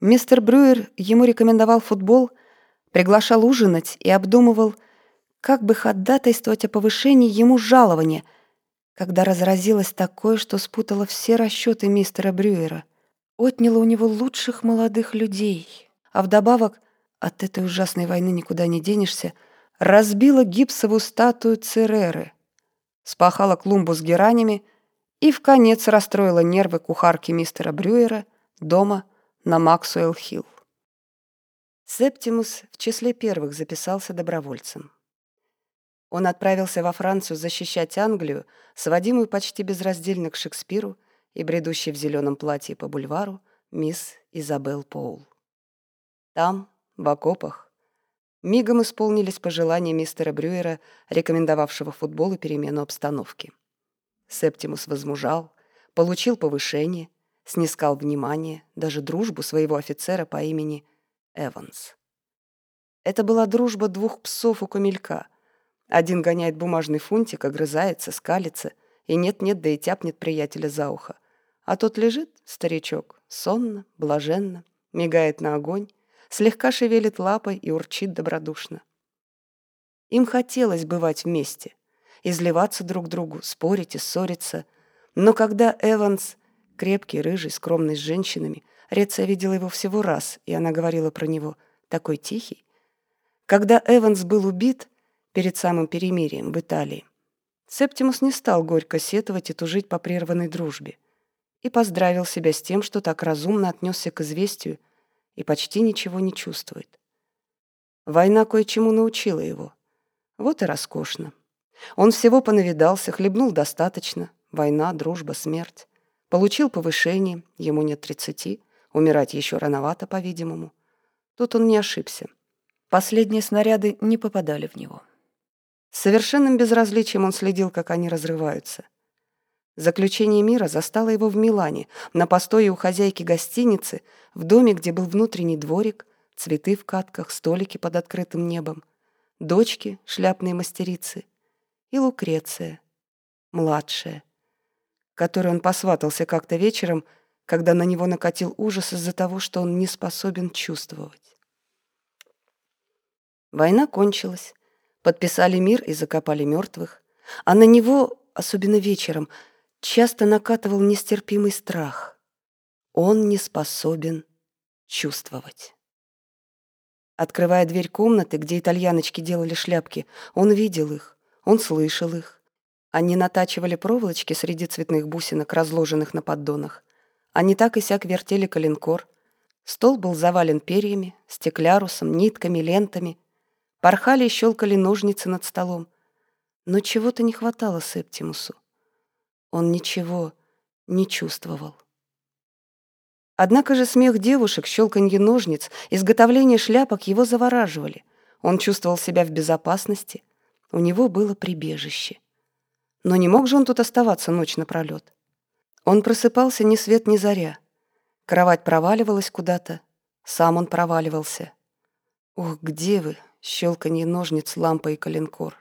Мистер Брюер ему рекомендовал футбол, приглашал ужинать и обдумывал, как бы ходатайствовать о повышении ему жалования, когда разразилось такое, что спутало все расчеты мистера Брюера, отняло у него лучших молодых людей, а вдобавок от этой ужасной войны никуда не денешься, разбила гипсовую статую Цереры, спахала клумбу с геранями и в конец расстроила нервы кухарки мистера Брюера дома на Максуэлл-Хилл. Септимус в числе первых записался добровольцем. Он отправился во Францию защищать Англию, сводимую почти безраздельно к Шекспиру и бредущей в зеленом платье по бульвару мисс Изабел Поул. Там, в окопах, мигом исполнились пожелания мистера Брюера, рекомендовавшего футбол и перемену обстановки. Септимус возмужал, получил повышение, снискал внимание, даже дружбу своего офицера по имени Эванс. Это была дружба двух псов у камелька. Один гоняет бумажный фунтик, огрызается, скалится, и нет-нет, да и тяпнет приятеля за ухо. А тот лежит, старичок, сонно, блаженно, мигает на огонь, слегка шевелит лапой и урчит добродушно. Им хотелось бывать вместе, изливаться друг другу, спорить и ссориться, но когда Эванс Крепкий, рыжий, скромный с женщинами. Реция видела его всего раз, и она говорила про него «такой тихий». Когда Эванс был убит перед самым перемирием в Италии, Септимус не стал горько сетовать и тужить по прерванной дружбе и поздравил себя с тем, что так разумно отнесся к известию и почти ничего не чувствует. Война кое-чему научила его. Вот и роскошно. Он всего понавидался, хлебнул достаточно. Война, дружба, смерть. Получил повышение, ему нет тридцати, умирать еще рановато, по-видимому. Тут он не ошибся. Последние снаряды не попадали в него. С совершенным безразличием он следил, как они разрываются. Заключение мира застало его в Милане, на постое у хозяйки гостиницы, в доме, где был внутренний дворик, цветы в катках, столики под открытым небом, дочки, шляпные мастерицы, и Лукреция, младшая, которой он посватался как-то вечером, когда на него накатил ужас из-за того, что он не способен чувствовать. Война кончилась, подписали мир и закопали мертвых, а на него, особенно вечером, часто накатывал нестерпимый страх. Он не способен чувствовать. Открывая дверь комнаты, где итальяночки делали шляпки, он видел их, он слышал их. Они натачивали проволочки среди цветных бусинок, разложенных на поддонах. Они так и сяк вертели коленкор. Стол был завален перьями, стеклярусом, нитками, лентами. Порхали и щелкали ножницы над столом. Но чего-то не хватало Септимусу. Он ничего не чувствовал. Однако же смех девушек, щелканье ножниц, изготовление шляпок его завораживали. Он чувствовал себя в безопасности. У него было прибежище. Но не мог же он тут оставаться ночь напролет. Он просыпался ни свет ни заря. Кровать проваливалась куда-то. Сам он проваливался. Ух, где вы? Щелканье ножниц, лампа и коленкор.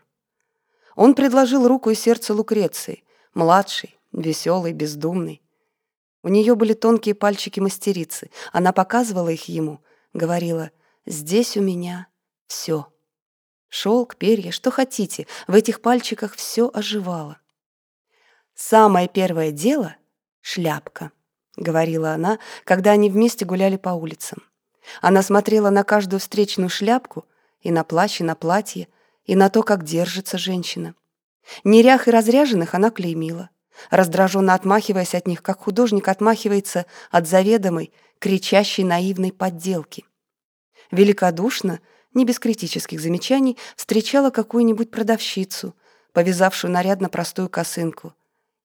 Он предложил руку и сердце Лукреции, младший, веселый, бездумный. У нее были тонкие пальчики мастерицы. Она показывала их ему, говорила, «Здесь у меня все». Шелк, перья, что хотите, в этих пальчиках все оживало. «Самое первое дело — шляпка», — говорила она, когда они вместе гуляли по улицам. Она смотрела на каждую встречную шляпку, и на плащ, и на платье, и на то, как держится женщина. Нерях и разряженных она клеймила, раздраженно отмахиваясь от них, как художник отмахивается от заведомой, кричащей наивной подделки. Великодушно — не без критических замечаний, встречала какую-нибудь продавщицу, повязавшую нарядно простую косынку,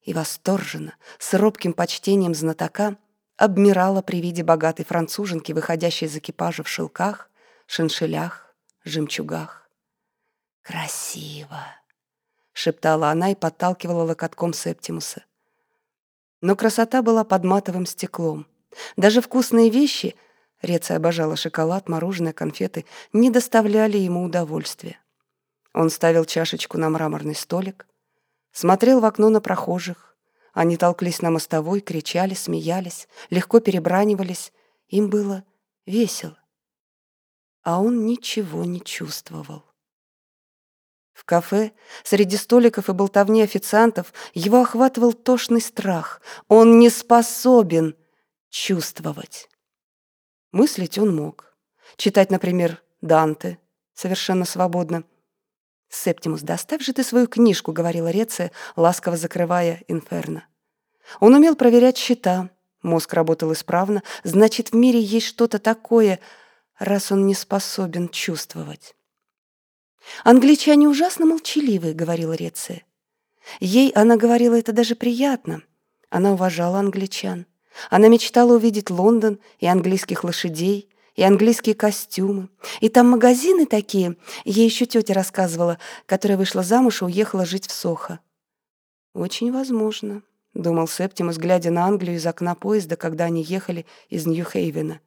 и восторженно, с робким почтением знатока, обмирала при виде богатой француженки, выходящей из экипажа в шелках, шиншилях, жемчугах. «Красиво!» — шептала она и подталкивала локотком Септимуса. Но красота была под матовым стеклом. Даже вкусные вещи — Реция обожала шоколад, мороженое, конфеты, не доставляли ему удовольствия. Он ставил чашечку на мраморный столик, смотрел в окно на прохожих. Они толклись на мостовой, кричали, смеялись, легко перебранивались. Им было весело. А он ничего не чувствовал. В кафе, среди столиков и болтовни официантов, его охватывал тошный страх. Он не способен чувствовать. Мыслить он мог. Читать, например, Данте совершенно свободно. «Септимус, доставь же ты свою книжку», — говорила Реция, ласково закрывая инферно. Он умел проверять счета, мозг работал исправно, значит, в мире есть что-то такое, раз он не способен чувствовать. «Англичане ужасно молчаливые», — говорила Реция. Ей она говорила это даже приятно. Она уважала англичан. Она мечтала увидеть Лондон и английских лошадей, и английские костюмы. И там магазины такие, ей еще тетя рассказывала, которая вышла замуж и уехала жить в Сохо. «Очень возможно», — думал Септимус, глядя на Англию из окна поезда, когда они ехали из Нью-Хейвена.